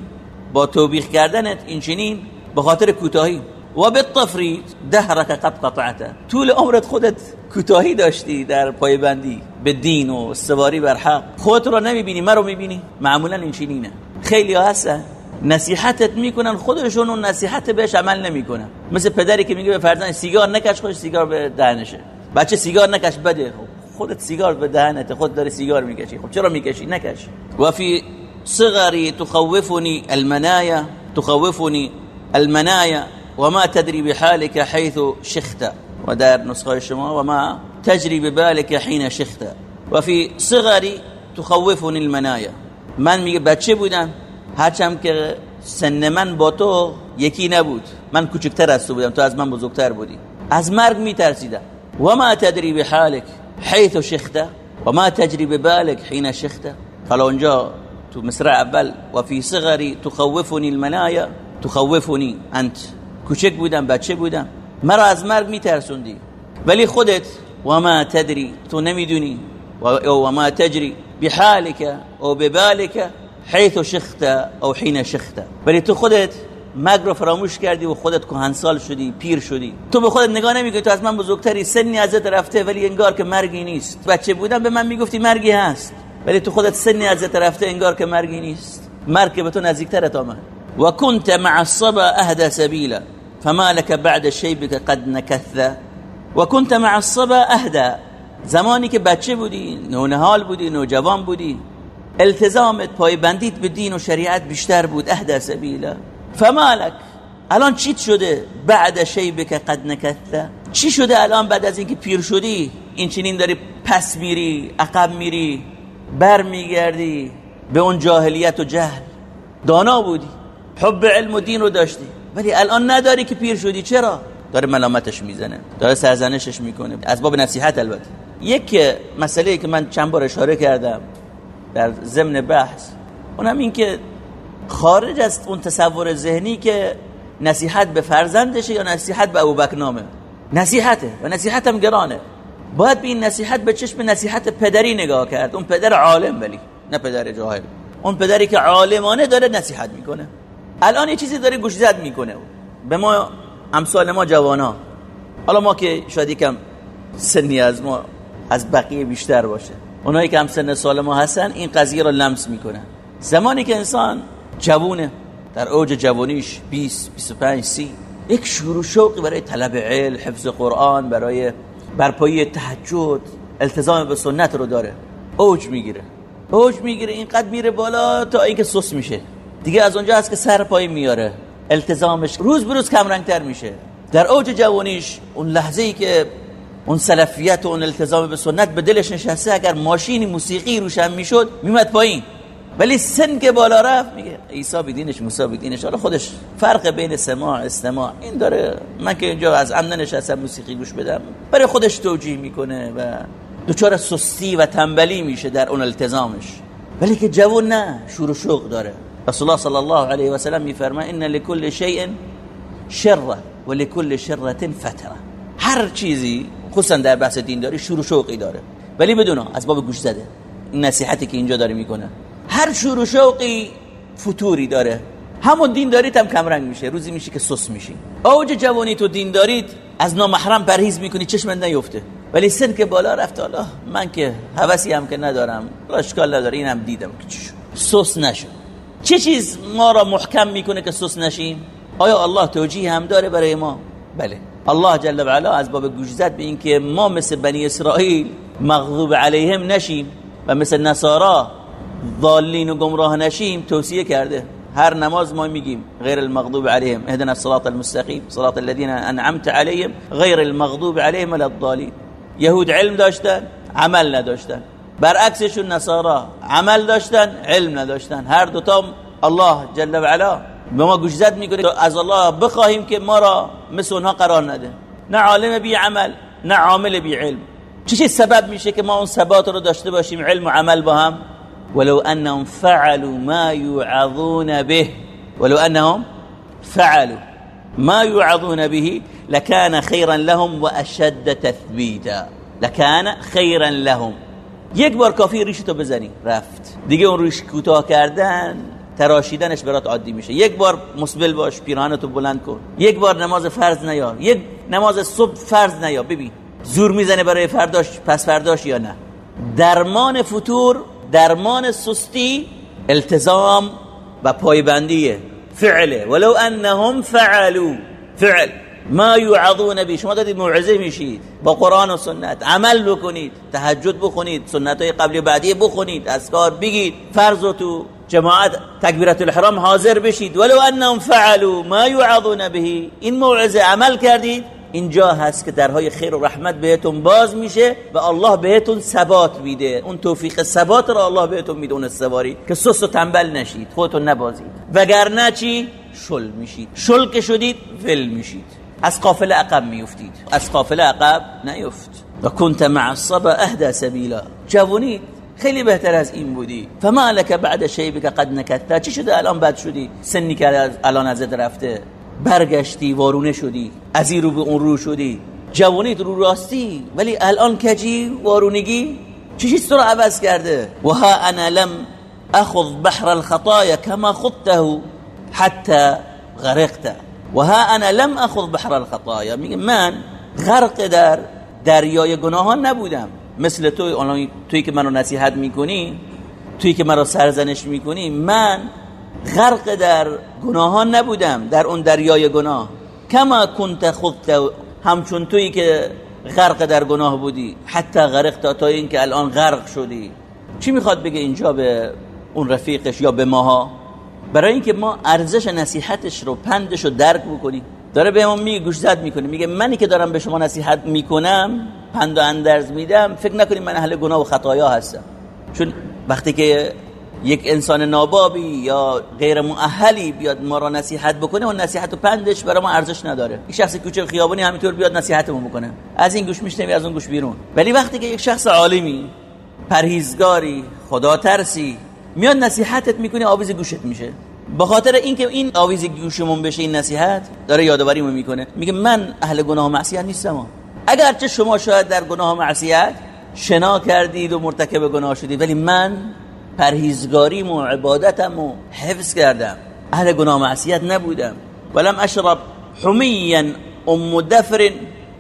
با توبیخ کردنت این چنین به خاطر کوتاهی. و بالتفريط دهرك قد قطعته طول عمرت خودت کوتاهی داشتی در پایبندی. به دین و سواری بر حق. خودت رو نمی‌بینی مرا می‌بینی. معمولا این چنینه خیلی هستن. نصیحتت می‌کنن خودشون اون نصیحت بهش عمل نمی‌کنن. مثل پدری که میگه به فرزند سیگار نکش خوش سیگار به دهنشه. بچه سیگار نکش بده. خودت سیگار به دهنت خود داری سیگار می‌کشی. خب چرا می‌کشی؟ نکش. و فی صغری تخوفني المنايا تخوفني المنايا وما تدري بحالك حيث شخت. ودار نسخه شما وما تجري ببالك حين شخت. وفي صغري تخوفني المنايا. من میگه بچه بودم؟ هرچم که سن من با تو یکی نبود. من کوچکتر از تو بودم تو از من بزرگتر بودی. از مرگ میترسیدم. و ما تدری به حالک حیث شخته و ما تجری به بالک حین شخته حالا اونجا تو مصرع اول و فی صغری تخوفنی المنایا تخوفنی انت کوچک بودم بچه بودم مرا از مرگ میترسوندی ولی خودت و ما تدری تو نمی‌دونی و ما تجری بحالك او ببالك حيث شخت او حين شخت ولی تو خودت مرگ رو فراموش کردی و خودت کهنسال شدی پیر شدی. تو به خودت نگاه نمی‌کنی تو از من بزرگتری سنی ازت رفته ولی انگار که مرگی نیست. بچه بودم به من می‌گفتی مرگی هست. ولی تو خودت سنی ازت رفته انگار که مرگی نیست. مرگ به تو نزدیکترت آمد و كنت مع الصبا اهدى سبیلا. فما لك بعد شیبك قد نكث و كنت مع الصبا اهدى. زمانی که بچه بودی نونهال بودی نوجوان بودی التزامت پایبندیت به دین و شریعت بیشتر بود. اهدى سبیلا. فما لك الان چیت شده؟ بعد شیبک قد نکث. چی شده الان بعد از اینکه پیر شدی؟ این چنین داری پس میری عقب میری. بر میگردی به اون جاهلیت و جهل. دانا بودی حب علم و دین رو داشتی ولی الان نداری که پیر شدی. چرا؟ داره ملامتش می‌زنه داره سرزنشش می‌کنه. از باب نصیحت البته. یک مسئله که من چند بار اشاره کردم در ضمن بحث اونم این که خارج از اون تصور ذهنی که نصیحت به فرزندشه یا نصیحت به ابوبکر نامه. نصیحته و نصیحت هم گرانه. باید به این نصیحت به چشم نصیحت پدری نگاه کرد. اون پدر عالم ولی نه پدر جاهل. اون پدری که عالمانه داره نصیحت می‌کنه. الان یه چیزی داره گوش زد می‌کنه. به ما امثال ما جوانا. حالا ما که شاید یکم سنی از ما از بقیه بیشتر باشه. اونایی که هم سن سال ما هستن این قضیه رو لمس می‌کنن. زمانی که انسان جوونه در اوج جوانیش 20 25 30 یک شروع شوقی برای طلب علم حفظ قرآن برای برپایی تهجد التزام به سنت رو داره. اوج می‌گیره. اوج می‌گیره. اینقدر میره بالا تا اینکه سست میشه. دیگه از اونجا هست که سر پای میاره. التزامش روز به روز کم رنگتر میشه. در اوج جوانیش اون لحظه ای که اون سلفیت و اون التزام به سنت به دلش نشسته اگر ماشینی موسیقی روشن می‌شد میمد پایین. ولی سن که بالا رفت میگه عیسی به دینش موسی به دینش حالا خودش فرق بین سماع استماع. این داره من که اینجا از عمد نشستم موسیقی گوش بدم برای خودش توجیه می‌کنه و دچار سستی و تنبلی میشه در اون التزامش. ولی که جوون نه شور و شوق داره. رسول الله صلی الله علیه و سلم میفرماید ان لكل شیء شره ولكل شره فتره هر چیزی خصوصا در بحث دینداری شور و شوقی داره. ولی بدون از باب گوش زده. نصیحتی که اینجا داره می‌کنه. هر شور و شوقی فتوری داره. همون دین دارید هم کمرنگ میشه. روزی میشه که سس میشی. اوج جوانی تو دین دارید از نامحرم پرهیز می‌کنی چشم نیفته. ولی سن که بالا رفت حالا من که حوثی هم که ندارم اشکال نداره اینم دیدم که چی سس نشو چه چیز ما را محکم می‌کنه که سس نشیم؟ آیا الله توجیه هم داره برای ما؟ بله. الله جل و علا از باب گوش زد به این که ما مثل بنی اسرائیل مغضوب علیهم نشیم و مثل نصارا ضالین و گمراه نشیم توصیه کرده. هر نماز ما میگیم غیر المغضوب عليهم اهدنا الصراط المستقيم صراط الذين انعمت عليهم غیر المغضوب عليهم ولا الضالين یهود علم داشتن عمل نداشتن. برعکسشون نصارا عمل داشتن علم نداشتن. هر دوتا الله جل و علا به ما گوش زد می‌کنه از الله بخواهیم که ما را مثل اونها قرار نده. نه عالم بی عمل نه عامل بی علم چه سبب میشه که ما اون ثبات رو داشته باشیم علم و عمل با هم؟ ولو انهم فعلوا ما يوعظون به ولو انهم فعلوا ما يوعظون به لكان خيرا لهم واشد تثبيتا. لكان خيرا لهم. یک بار کافی ریشتو بزنی. رفت. دیگه اون ریش کوتاه کردن تراشیدنش برات عادی میشه. یک بار مسبل باش پیرانتو بلند کن. یک بار نماز فرض نیا یک نماز صبح فرض نیا ببین زور می‌زنه برای فرداش پس فرداش یا نه. درمان فتور درمان سستی التزام و پایبندیه فعله. ولو انهم فعلوا. فعل. ما یعظون به. شما دادید موعظه میشید. با قرآن و سنت. عمل بکنید. تهجد بخونید. سنت های قبل بعدی بخونید. کار بگید. فرض تو جماعت تکبیرت الحرام حاضر بشید. ولو انهم فعلوا. ما یعظون به. این موعظه عمل کردید؟ اینجا هست که درهای خیر و رحمت بهتون باز میشه و الله بهتون ثبات میده. اون توفیق ثبات را الله بهتون میده اون سواری که سست و تنبل نشید خودتون نبازید. وگرنه چی؟ شل میشید. شل که شدید ول میشید. از قافله عقب میفتید از قافله عقب نیفت. و کنت مع الصبا اهدا سبیلا. جوونی خیلی بهتر از این بودی. فما لك بعد شیبک قد نکتا چی شده الان بد شدی؟ سنی که الان ازت رفته. برگشتی وارونه شدی. از این رو به اون رو شدی. جوانیت رو راستی ولی الان کجی وارونگی چی چیز رو عوض کرده؟ و ها انا لم اخذ بحر الخطايا كما خضته حتى غرقت. و ها انا لم اخذ بحر الخطايا. میگه من غرق در دریای گناهان نبودم. مثل تو توی که منو نصیحت می‌کنی توی که مرا سرزنش می‌کنی من غرق در گناهان نبودم در اون دریای گناه. کما کنت خودت همچون تویی که غرق در گناه بودی حتی غرق تا تا اینکه الان غرق شدی. چی می‌خواد بگه اینجا به اون رفیقش یا به ماها؟ برای اینکه ما ارزش نصیحتش رو پندش رو درک بکنیم. داره به ما میگه گوش زد می‌کنه. میگه منی که دارم به شما نصیحت می‌کنم پند و اندرز میدم فکر نکنید من اهل گناه و خطایا هستم. چون وقتی که یک انسان نابابی یا غیر مؤهلی بیاد ما را نصیحت بکنه و نصیحت و پندش برای ما ارزش نداره. یک شخص کوچه خیابانی همینطور بیاد نصیحتمون بکنه. از این گوش میشنوی از اون گوش بیرون. ولی وقتی که یک شخص عالمی پرهیزگاری خدا ترسی میاد نصیحتت می‌کنه آویز گوشت میشه. به خاطر اینکه این آویز گوشمون بشه این نصیحت داره یادآوریمون می‌کنه. میگه من اهل گناه و معصیت نیستم اگرچه شما شاید در گناه و معصیت شنا کردید و مرتکب گناه شدید ولی من پرهیزگاریم و عبادتم و حفظ کردم. اهل گناه معصیت نبودم. ولم اشرب حمیا ام دفر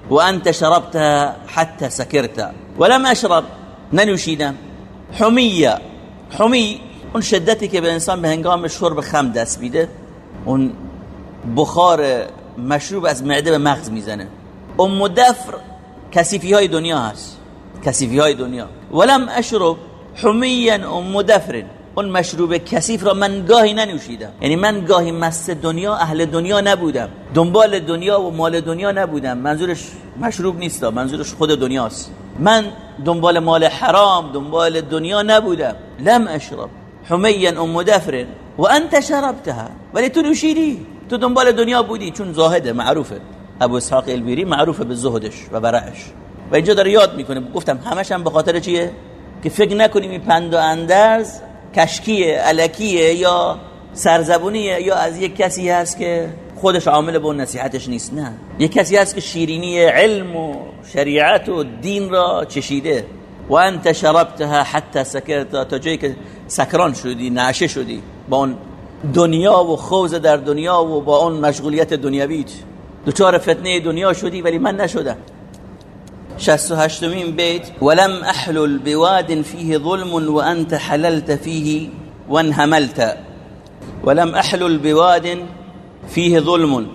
وانت شربتها حتى سكرت ولم اشرب ننوشیدم. حمیا حمی اون شدتی که به انسان به هنگام شرب خم دست میده اون بخار مشروب از معده به مغز می‌زنه. ام دفر کسیفی های دنیا هست. کسیفی های دنیا. ولم اشرب حمیا ام دفر اون مشروب کثیف را من گاهی ننوشیدم. یعنی من گاهی مست دنیا اهل دنیا نبودم. دنبال دنیا و مال دنیا نبودم. منظورش مشروب نیست منظورش خود دنیاست. من دنبال مال حرام دنبال دنیا نبودم. لم اشرب. حمیا ام مدفر و انت شربتها. ولی تو نوشیدی. تو دنبال دنیا بودی. چون زاهده معروفه. ابو اسحاق البیری معروفه به زهدش و برعش و اینجا داره یاد می‌کنه. گفتم همش هم به خاطر چیه؟ که فکر نکنیم این پند و اندرز کشکیه علکیه یا سرزبونیه یا از یک کسی هست که خودش عامل به نصیحتش نیست؟ نه. یک کسی هست که شیرینی علم و شریعت و دین را چشیده. و انت شربتها حتی سکرت تا جایی که سکران شدی نعشه شدی. با اون دنیا و خوز در دنیا و با اون مشغولیت دنیویت دوچار فتنه دنیا شدی ولی من نشدم. شست و هشتمین بیت ولم احلل بواد فيه ظلم وانت حللت فيه وانهملت ولم احلل بواد فيه ظلم.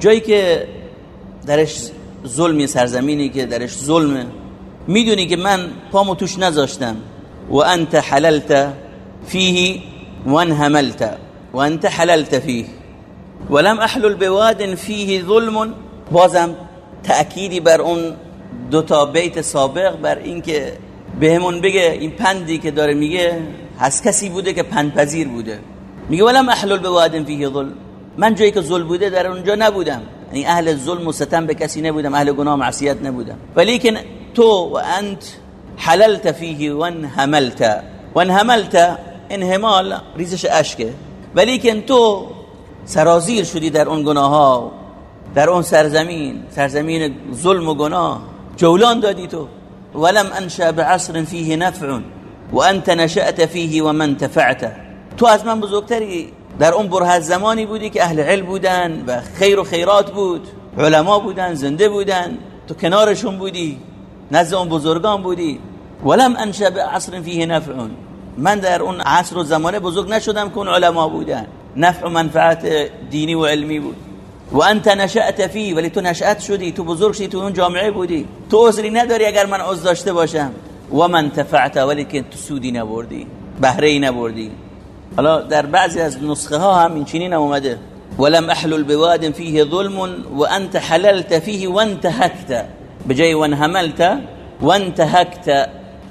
جایی که درش ظلمی سرزمینی که درش ظلمه می‌دونی که من پامو توش نذاشتم. و انت حللت فيه وانهملت وانت حللت فيه ولم احلل بواد فيه ظلم. بازم تأکیدی بر اون دو تا بیت سابق بر اینکه بهمون بگه این پندی که داره میگه هست کسی بوده که پندپذیر بوده. میگه ولم احلل بواد فيه ظلم. من جایی که ظلم بوده در اونجا نبودم. یعنی اهل ظلم و ستم به کسی نبودم اهل گناه و معصیت نبودم. ولیکن تو و انت حللت فيه وانهملت وانهملت انهمال ریزش اشکه ولیکن تو سرازیر شدی در اون گناه ها در اون سرزمین سرزمین ظلم و گناه. جولان دادی تو. ولم انشا بعصر فيه نفع و انت نشأت فيه و من تفعت. تو از من بزرگتری در اون بره زمانی بودی که اهل علم بودن و خیر و خیرات بود. علما بودن زنده بودن. تو کنارشون بودی نزد اون بزرگان بودی. ولم انشا بعصر فيه نفع. من در اون عصر و زمانه بزرگ نشدم که اون علما بودن. نفع و منفعت دینی و علمی بود. و انت نشأت فی ولی تو نشأت شدی تو بزرگ شدی تو اون جامعه بودی. تو عذری نداری اگر من عذر داشته باشم. و من تفعت ولی که تو سودی نبردی بهره ای نبردی. حالا در بعضی از نسخه ها هم این چنین اومده. ولم احلل بواد فيه ظلم وانت حللت فيه وانتهكت بجای وانهملت وانتهكت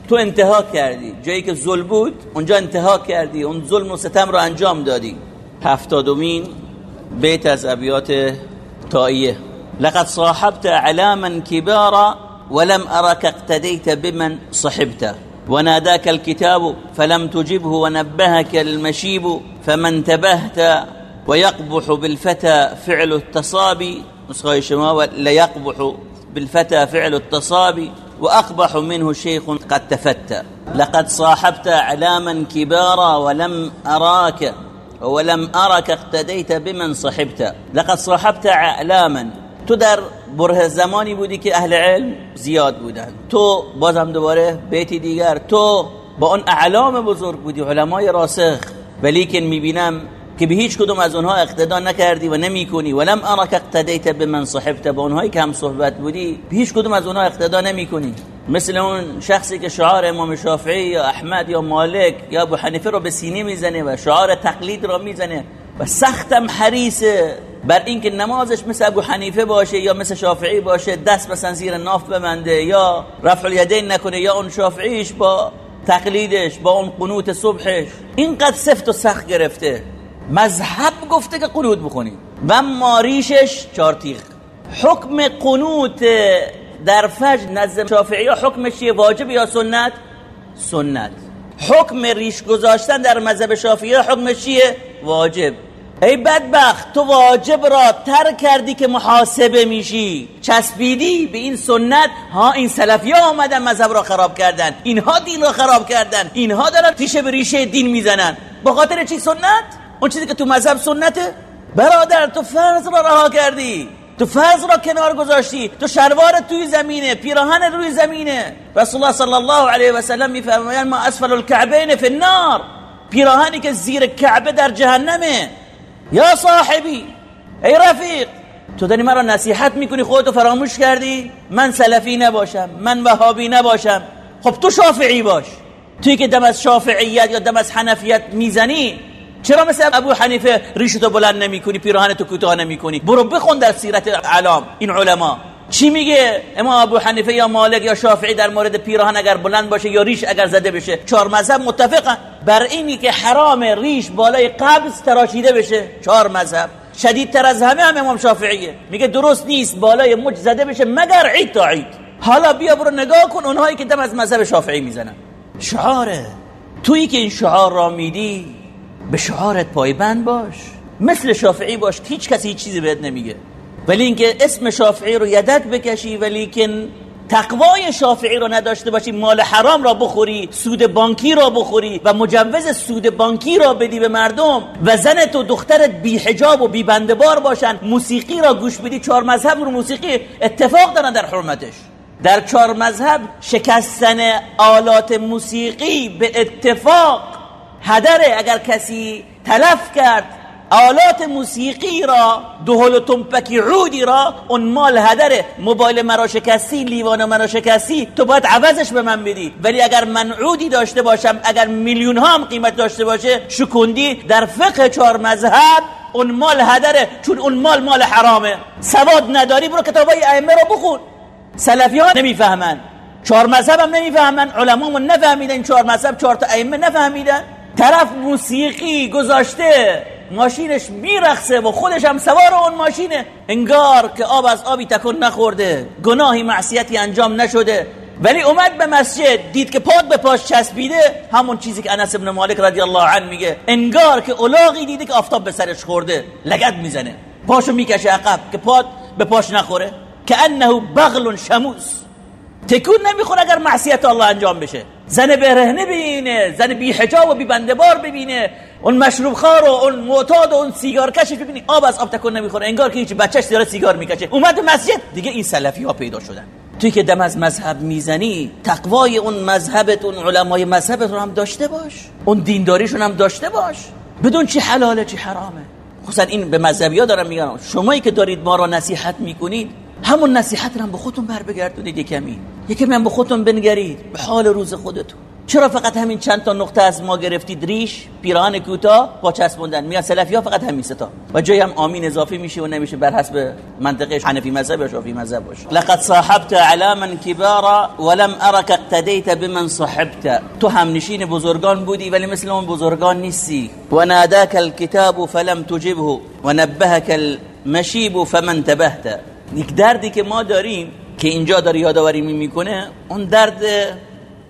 تو انتها کردی. جایی که ظلم بود اونجا انتها کردی. اون ظلم و ستم رو انجام دادی. هفتادمین بیت از ابیات تائیه لقد صاحبت علاما كبارا ولم أرك اقتديت بمن صحبت. وناداك الكتاب فلم تجبه ونبهك المشيب فما انتبهت ويقبح بالفتى فعل التصابي نسخة شما ليقبح بالفتى فعل التصابي وأقبح منه شيخ قد تفتى لقد صاحبت أعلاما كبارا ولم أراك ولم أرك اقتديت بمن صحبت لقد صاحبت أعلاما تو در بره زمانی بودی که اهل علم زیاد بودن تو بازم دوباره بیتی دیگر تو با اون اعلام بزرگ بودی علمای راسخ ولیکن می‌بینم که به هیچ کدوم از اونها اقتدا نکردی و نمی‌کنی ولم ارک اقتدیت به من صحبت با اونهایی که هم صحبت بودی به هیچ کدوم از اونها اقتدا نمی‌کنی مثل اون شخصی که شعار امام شافعی یا احمد یا مالک یا ابو حنیفه رو به سینه می‌زنه و شعار تقلید رو می‌زنه و سختم حریصه بر اینکه نمازش مثل ابو حنیفه باشه یا مثل شافعی باشه دست بسن زیر ناف بمنده یا رفع الیدین نکنه یا اون شافعیش با تقلیدش با اون قنوت صبحش. اینقدر سفت و سخت گرفته. مذهب گفته که قنوت بخونید. و ماریشش چارتیخ حکم قنوت در فجر نزد شافعی حکمش چیه؟ واجب یا سنت؟ سنت. حکم ریش گذاشتن در مذهب شافعی حکمش چیه؟ واجب. ای بدبخت تو واجب را تر کردی که محاسبه میشی. چسبیدی به این سنت؟ ها این سلفی ها آمدن مذهب را خراب کردن. اینها دین را خراب کردن. اینها دارن تیشه به ریشه دین می‌زنن. با خاطر چی سنت؟ اون چیزی که تو مذهب سنته؟ برادر تو فرض را رها کردی. تو فرض را کنار گذاشتی. تو شلوار توی زمینه پیراهن روی زمینه. رسول الله صلی الله علیه و سلم میفرمایند ما اسفل الكعبین فی النار. پیراهنی که زیر کعبه در جهنمه. یا صاحبی ای رفیق تو داری مرا نصیحت می‌کنی خودتو فراموش کردی؟ من سلفی نباشم من وهابی نباشم. خب تو شافعی باش. توی که دم از شافعیت یا دم از حنفیت می‌زنی چرا مثل ابو حنیفه ریشتو بلند نمی کنی پیراهن تو کوتاه نمی کنی برو بخون در سیرت علام این علما. چی میگه؟ امام ابو حنیفه یا مالک یا شافعی در مورد پیراهن اگر بلند باشه یا ریش اگر زده بشه؟ چهار مذهب متفقن. بر اینی که حرام ریش بالای قبض تراشیده بشه. چهار مذهب. شدیدتر از همه هم امام شافعیه. میگه درست نیست بالای مج زده بشه مگر عید تا عید. حالا بیا برو نگاه کن اونهایی که دم از مذهب شافعی می‌زنن. شعاره. تویی که این شعار را میدی به شعارت پایبند باش. مثل شافعی باش هیچ کسی هیچ چیزی بهت نمیگه. ولی اینکه اسم شافعی رو یدت بکشی ولی که تقوای شافعی رو نداشته باشی مال حرام را بخوری سود بانکی را بخوری و مجوز سود بانکی را بدی به مردم و زنت و دخترت بی حجاب و بی بندبار باشن. موسیقی را گوش بدی. چهار مذهب رو موسیقی اتفاق دارن در حرمتش. در چهار مذهب شکستن آلات موسیقی به اتفاق هدره اگر کسی تلف کرد آلات موسیقی را دهل تنپکی عودی را اون مال هدره. موبایل مرا شکستی لیوان مرا شکستی تو باید عوضش به من بدی. ولی اگر من عودی داشته باشم اگر میلیون ها هم قیمت داشته باشه شکوندی در فقه چهار مذهب اون مال هدره چون اون مال مال حرامه. سواد نداری برو کتابای ائمه رو بخون. سلفی ها نمی‌فهمن. چهار مذهب هم نمی‌فهمن. علمامون نفهمیدن چهار مذهب چهار تا ائمه نفهمیدن. طرف موسیقی گذاشته ماشینش میرخصه و خودش هم سوار اون ماشینه. انگار که آب از آبی تکن نخورده. گناهی معصیتی انجام نشده. ولی اومد به مسجد دید که پاد به پاش چسبیده. همون چیزی که انس ابن مالک رضی الله عنه میگه. انگار که الاغی دیده که آفتاب به سرش خورده. لگد می‌زنه. پاشو می‌کشه عقب که پاد به پاش نخوره. که انه بغل شموس. تکون نمی‌خوره اگر معصیت الله انجام بشه. زن برهنه ببینه زن بی حجاب و بی بندبار ببینه اون مشروب خار و اون معتاد و اون سیگار کشش ببینی آب از آب تکون نمی‌خوره. انگار که هیچ بچهش داره سیگار می‌کشه. اومد مسجد دیگه این سلفی ها پیدا شدن. توی که دم از مذهب می‌زنی تقوای اون مذهبت اون علمای مذهبت رو هم داشته باش. اون دینداریشون هم داشته باش. بدون چی حلاله چی حرامه. خصوصا این به مذهبی ها دارم میگم شمایی که دارید ما را نصیحت می‌کنید همون نصیحت رو به خودتون بر بگردونید یکمی. یکمی هم به خودتون بنگرید به حال روز خودتون. چرا فقط همین چند تا نقطه از ما گرفتید؟ ریش پیراهن کوتاه با چسبوندن. میگن سلفی ها فقط همین ستا و جایی هم آمین اضافی میشه و نمیشه بر حسب منطقه حنفی مذهب یا شافعی مذهب باشه. لقد صاحبت علاما کبارا ولم ارك اقتديت بمن صحبت تو هم نشین بزرگان بودی ولی مثل اون بزرگان نیستی. و ناداك الكتاب فلم تجبه و نبهك المشيب فمن تبهت. یک دردی که ما داریم که اینجا داره یادآوری می‌کنه اون درد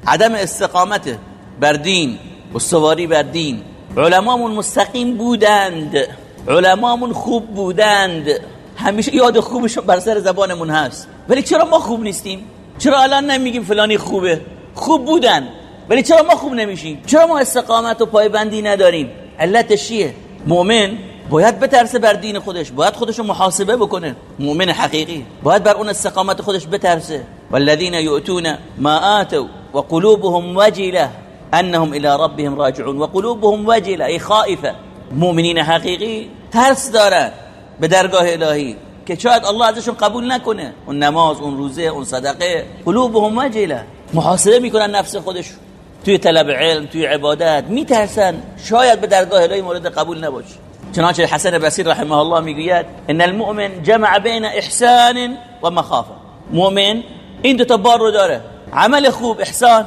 عدم استقامت بر دین و سواری بر دین. علمامون مستقیم بودند علمامون خوب بودند. همیشه یاد خوبشون بر سر زبانمون هست. ولی چرا ما خوب نیستیم؟ چرا الان نمیگیم فلانی خوبه؟ خوب بودن. ولی چرا ما خوب نمیشیم؟ چرا ما استقامت و پایبندی نداریم؟ علتش چیه؟ مؤمن باید بترسه بر دین خودش باید خودش محاسبه بکنه. مؤمن حقیقی. باید بر اون استقامت خودش بترسه. والذین یؤتون ما آتوا وقلوبهم وجله انهم الى ربهم راجعون. وقلوبهم وجله ای خائفه. مؤمنین حقیقی ترس دارن به درگاه الهی که شاید الله ازشون قبول نکنه. اون نماز اون روزه اون صدقه. قلوبهم وجله. محاسبه می‌کنن نفس خودشون توی طلب علم توی عبادت میترسن. شاید به درگاه الهی مورد قبول نباشه. چنانچه حسن بصیر رحمه الله می‌گوید ان المؤمن جمع بین احسان و مخافه مؤمن این دو تا بار رو داره. عمل خوب احسان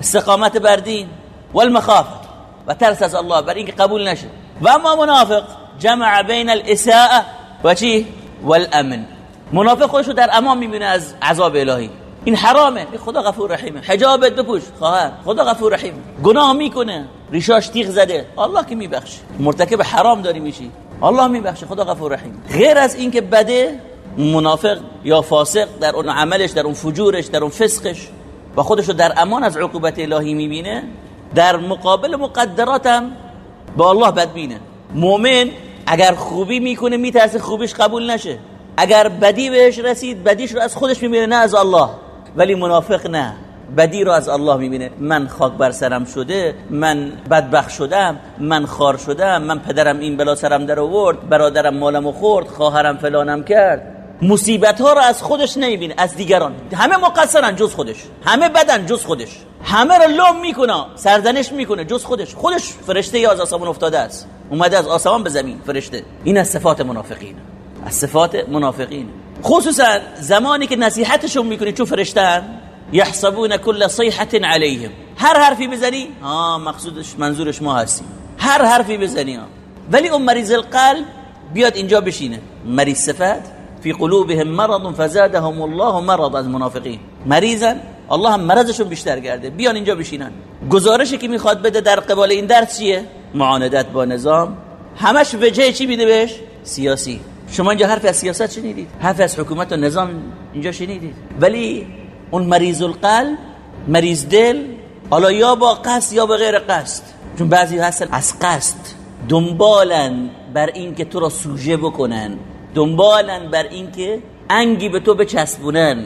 استقامت بر دین والمخافه و ترس از الله بر اینکه قبول نشه. و اما منافق جمع بین الاساءه و چی؟ والامن منافق خودش رو در امان می‌بینه از عذاب الهی. این حرامه. خدا غفور رحیمه. حجابت بپوش. خواهر خدا غفور رحیم. گناه می‌کنه. ریشاش تیغ زده. الله که میبخشه. مرتکب حرام داری میشی. الله میبخشه. خدا غفور رحیم. غیر از اینکه بده منافق یا فاسق در اون عملش در اون فجورش در اون فسقش و خودش رو در امان از عقوبت الهی می‌بینه در مقابل مقدراتم با الله بدبینه مؤمن اگر خوبی می‌کنه میترسه خوبیش قبول نشه. اگر بدی بهش رسید بدیش رو از خودش می‌بینه نه از الله. ولی منافق نه. بدی رو از الله می‌بینه. من خاک بر سرم شده من بدبخ شدم من خار شدم من پدرم این بلا سرم در آورد برادرم مالمو خورد خواهرم فلانم کرد. مصیبت ها رو از خودش نمی‌بینه از دیگران. همه مقصرن جز خودش. همه بدن جز خودش. همه رو لوم می‌کنه سرزنش می‌کنه جز خودش. خودش فرشته ای از آسمان افتاده است. اومده از آسمان به زمین فرشته. این از صفات منافقین. از صفات منافقین. خصوصا زمانی که نصیحتشون می‌کنی چون فرشتن یحسبون کل صیحه علیهم هر حرفی بزنی؟ ها مقصودش منظورش ما هستیم هر حرفی بزنی ها ولی اون مریض القلب بیاد اینجا بشینه. مریض صفت فی قلوبهم مرض فزادهم الله مرض از منافقین. مریضن الله هم مرضشون بیشتر کرده بیان اینجا بشینن. گزارشی که می‌خواد بده در قبال این درس چیه؟ معاندت با نظام. همش وجه چی میده بهش؟ سیاسی. شما اینجا حرف از سیاست شنیدید؟ حرف از حکومت و نظام اینجا شنیدید. ولی اون مریض القلب مریض دل حالا یا با قصد یا به غیر قصد. چون بعضی هستن از قصد دنبالن بر این که تو را سوژه بکنن دنبالن بر این که انگی به تو بچسبونن.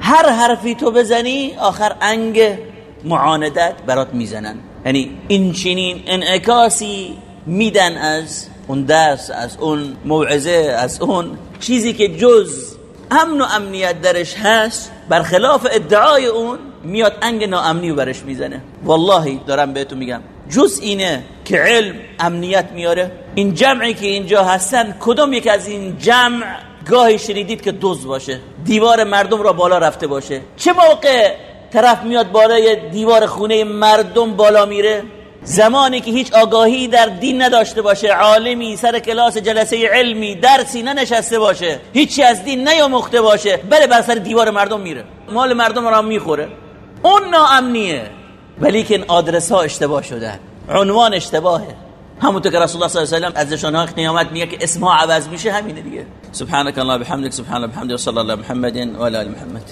هر حرفی تو بزنی آخر انگ معاندت برات می‌زنن. یعنی این چنین انعکاسی میدن از اون درس از اون موعظه از اون چیزی که جز امن و امنیت درش هست. برخلاف ادعای اون میاد انگ ناامنی برش می‌زنه. والله دارم بهتون میگم. جز اینه که علم امنیت میاره. این جمعی که اینجا هستن کدوم یک از این جمع گاهی شنیدید که دوز باشه؟ دیوار مردم را بالا رفته باشه. چه موقع طرف میاد بالای دیوار خونه مردم بالا میره؟ زمانی که هیچ آگاهی در دین نداشته باشه عالمی سر کلاس جلسه علمی درسی ننشسته باشه هیچی از دین نیاموخته باشه بله بر سر دیوار مردم میره. مال مردم را می‌خوره. اون ناامنیه. ولی که آدرس ها اشتباه شده عنوان اشتباهه. همونطور که رسول الله صلی الله علیه و از ها قیامت میگه که اسمها عوض میشه همینه دیگه. سبحانك الله بحمدك سبحان الله بحمده و صلی الله محمد و علی محمد.